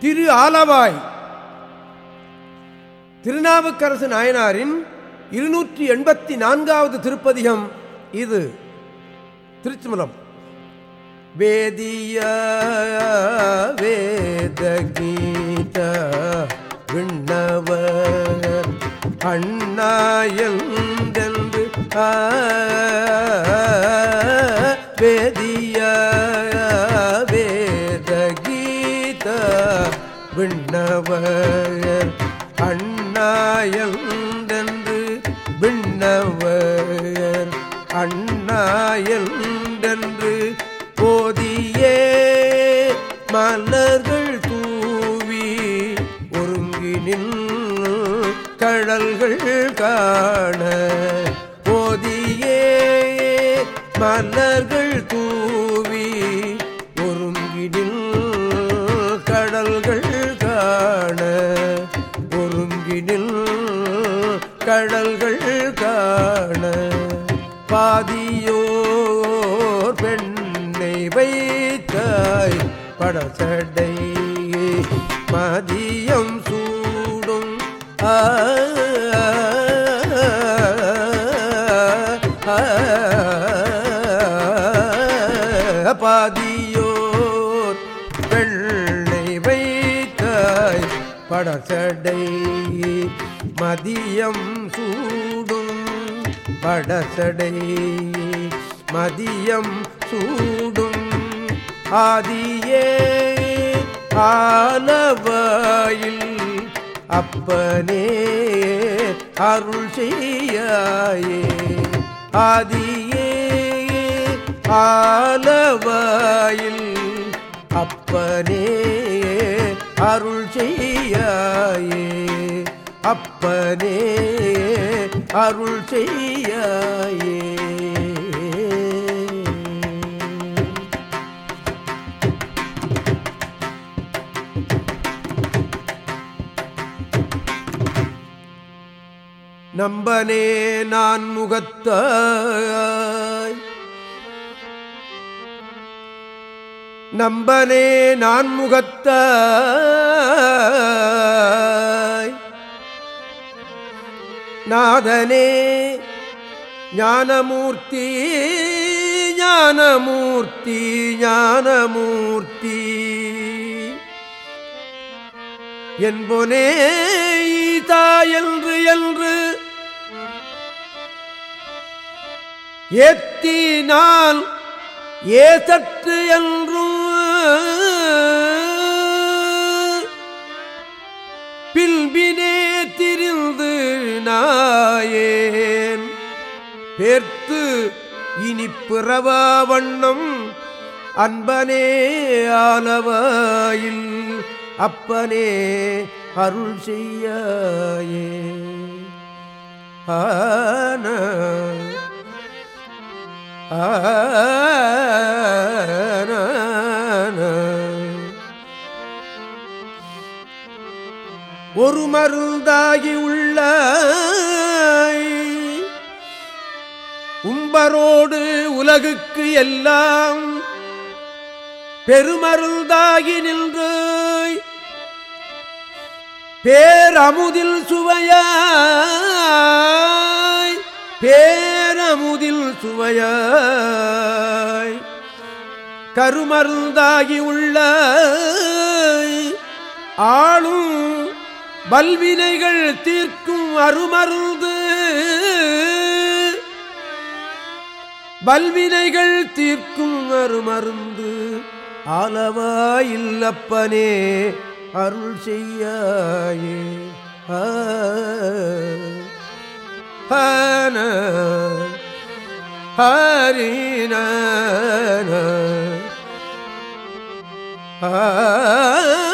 திரு ஆலவாய். திருநாவுக்கரசு நாயனாரின் இருநூற்றி எண்பத்தி நான்காவது திருப்பதிகம் இது. திருச்சிமலம். வேதிய வேத கீத விண்ணவர் அண்ணாயந்தென்று கடல்கள் காண போதியே மன்னர்கள் தூவி ஒருங்கினில் கடல்கள் காண ஒருங்கினில் கடல்கள் காண பாதியோர் பெண்ணை வைத்தாய் படசடை மதியம் சூடும் ஆ படசடை மதியம் சூடும் படசடை மதியம் சூடும் ஆதியே ஆனவாயில் அப்பனே அருள் செய்யாயே. ஆதியே ஆலவாயில். அப்பனே அருள் செய்யாயே. அப்பனே அருள் செய்யாயே. நம்பனே நான் முகத்தாய். நம்பனே நான் முகத்தாய் நாதனே ஞானமூர்த்தி ஞானமூர்த்தி ஞானமூர்த்தி. என்பொனே ஈதாயென்று என்று ஏத்தி நான் ஏசற்று என்றும் பில்பினே திரிந்து நாயேன். பேர்த்து இனி பிறவா வண்ணம் அன்பனே ஆலவாயில் அப்பனே அருள் செய்யாயே. ஆன. ஒரு மருந்தாகி உள்ள உம்பரோடு உலகுக்கு எல்லாம் பெருமருந்தாகி நின்று பேரமுதில் சுவையாய். பேரமுதில் சுவையாய். கருமருந்தாகி உள்ள ஆளும் வல்வினைகள் தீர்க்கும் அருமருந்து. வல்வினைகள் தீர்க்கும் அருமருந்து. ஆலவாயில்லப்பனே அருள் செய்யாயே. ஹன ஹ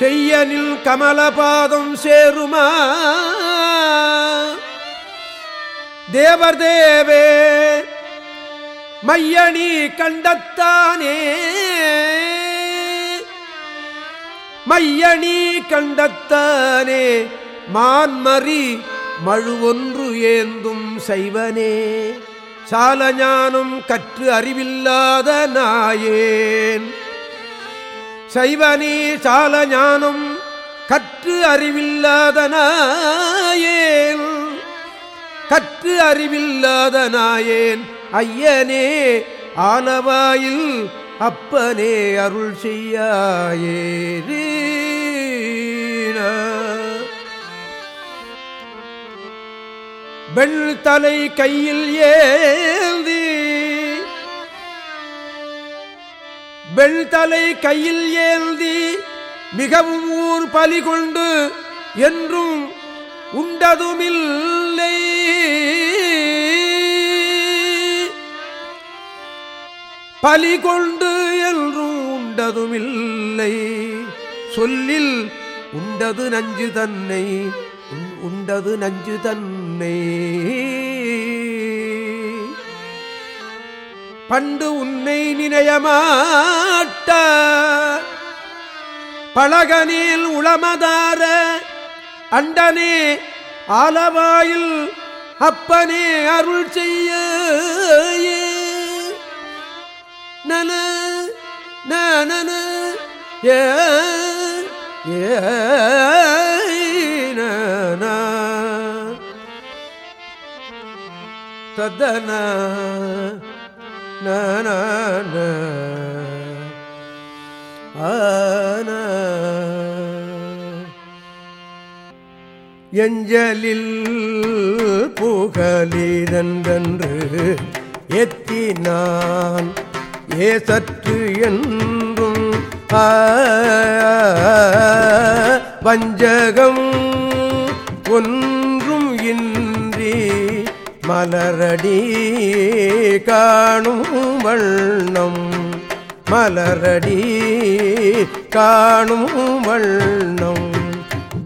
செய்யனில் கமலபாதம் சேருமா? தேவர் தேவே மையணி கண்டத்தானே? மையணி கண்டத்தானே மான்மறி மழுவொன்று ஏந்தும் செய்வனே? சாலஞானம் கற்று அறிவில்லாத நாயேன். சைவனே சால ஞானம் கற்று அறிவில்லாதனாயேன் கற்று அறிவில்லாதனாயேன் ஐயனே ஆலவாயில் அப்பனே அருள் செய்யாயே வெண் தலை கையில் ஏந்தி வெள்தலை கையில் ஏந்தி மிகவும் ஊர் பலி கொண்டு என்றும் உண்டதுமில்லை. பலி கொண்டு என்றும் உண்டதுமில்லை. சொல்லில் உண்டது நஞ்சு தன்னை உண்டது நஞ்சு தன்னை. பண்டு உன்னை நினையமாட்ட. பழகனில் உளமதார அண்டனே ஆலவாயில் அப்பனே அருள் செய்ய. நன நன ஏ ததன நன ஆன ah, எஞ்சலில் புகலிரன்றன்று எத்தினான். ஏசற்று என்றும் வஞ்சகம் ஒன்று மலரடி காணும் வண்ணம் மலரடி காணும் வண்ணம்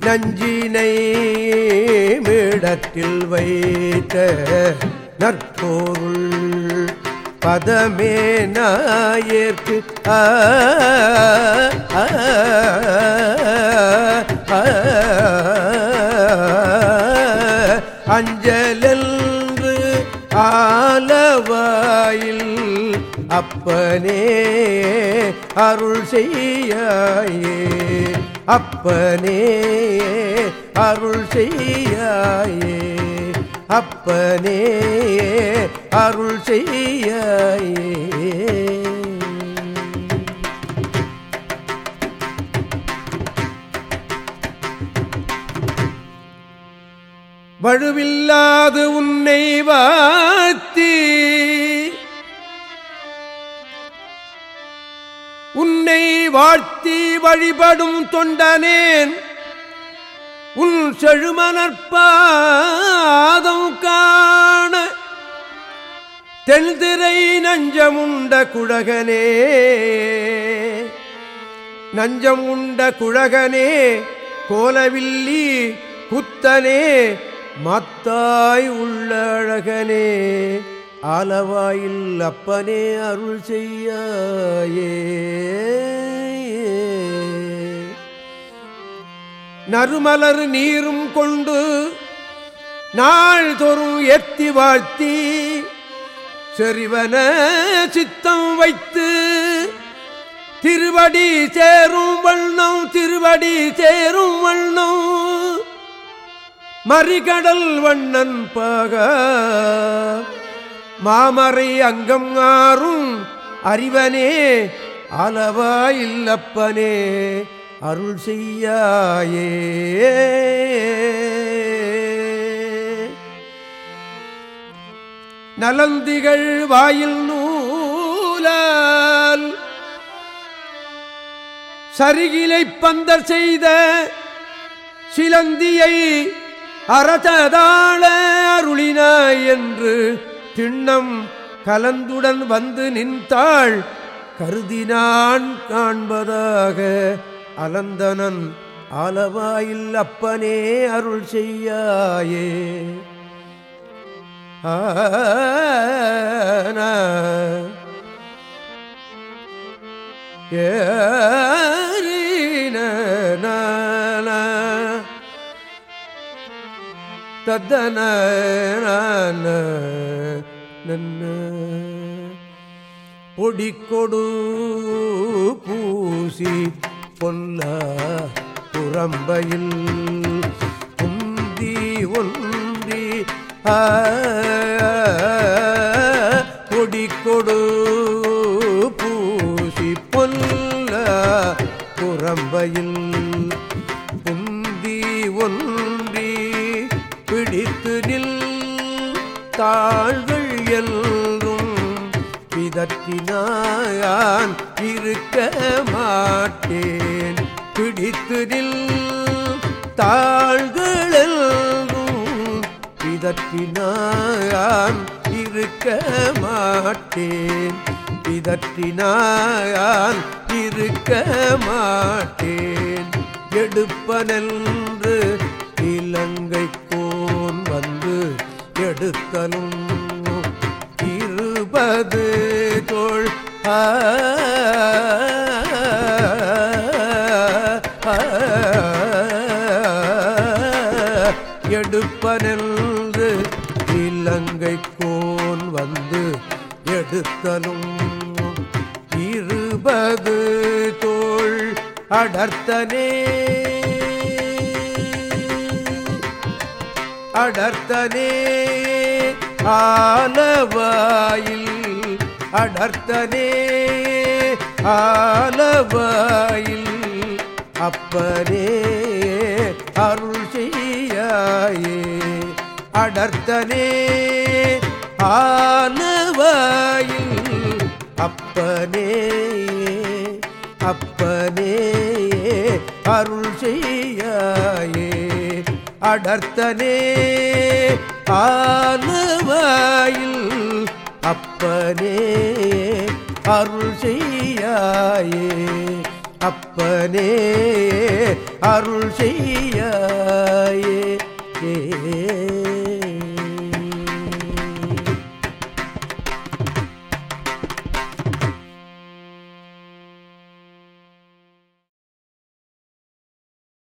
நஞ்சினை மேடத்தில் வைத்த நற்பொருள் பதமே நாயேற்கு அஞ்சலென்று ஆலவாயில் அப்பனே அருள் செய்யாயே. அப்பனே அருள் செய்யாயே. அப்பனே அருள் செய்யாயே. வழுவில்லாது உன்னை வாத்தி. உன்னை வாழ்த்தி வழிபடும் தொண்டனேன். உன் செழுமனற்பாதம் காண தென்திரை நஞ்சமுண்ட குழகனே. நஞ்சம் உண்ட குழகனே கோலவில்லி குத்தனே மத்தாய் உள்ள அழகனே ஆலவாயில் அப்பனே அருள் செய்யாயே. நறுமலர் நீரும் கொண்டு நாள்தோறும் எத்தி வாழ்த்தி செறிவன சித்தம் வைத்து திருவடி சேரும் வண்ணம் திருவடி சேரும் வண்ணம். மறிகடல் வண்ணன் பக. மாமறை அங்கம் ஆறும் அறிவனே அளவா இல்லப்பனே அருள் செய்யாயே. நலந்திகள் வாயில் நூலால் சரிகிலை பந்தர் செய்த சிலந்தியை அறததாள அருளினாய் என்று திண்ணம் கலந்துடன் வந்து நின்றாள். கருதினான் காண்பதாக அலந்தனன் அளவாயில் அப்பனே அருள் செய்யாயே. ஆ ஏ தத்தன நன்ன பொடிக்கொடு பூசி பொல்ல புறம்பையில் குந்தி ஒன்றி ஆ, தாள்கள் எல்லும் பிதற்றினான் இருக்க மாட்டேன். பிடித்து நில் தாள்களெல்லும் பிதற்றினான் இருக்க மாட்டேன். பிதற்றினான் இருக்க மாட்டேன். எடுப்பனென்று எடுத்தலும் இருபது தோள் ஆ, எடுப்பனென்று இலங்கை கோன் வந்து எடுத்தலும் இருபது தோள் அடர்த்தனே அடர்த்தனே ஆலவாயில் அடர்த்தனே ஆலவாயில் அப்பரே அருள் செய்யாயே. அடர்த்தனே ஆலவாயில் அப்பனே அப்பனே அருள் செய்யாயே. அடர்த்தனே ஆலவாயில் அப்பனே அருள் செய்யாயே அப்பனே அருள் செய்யாயே. ஏ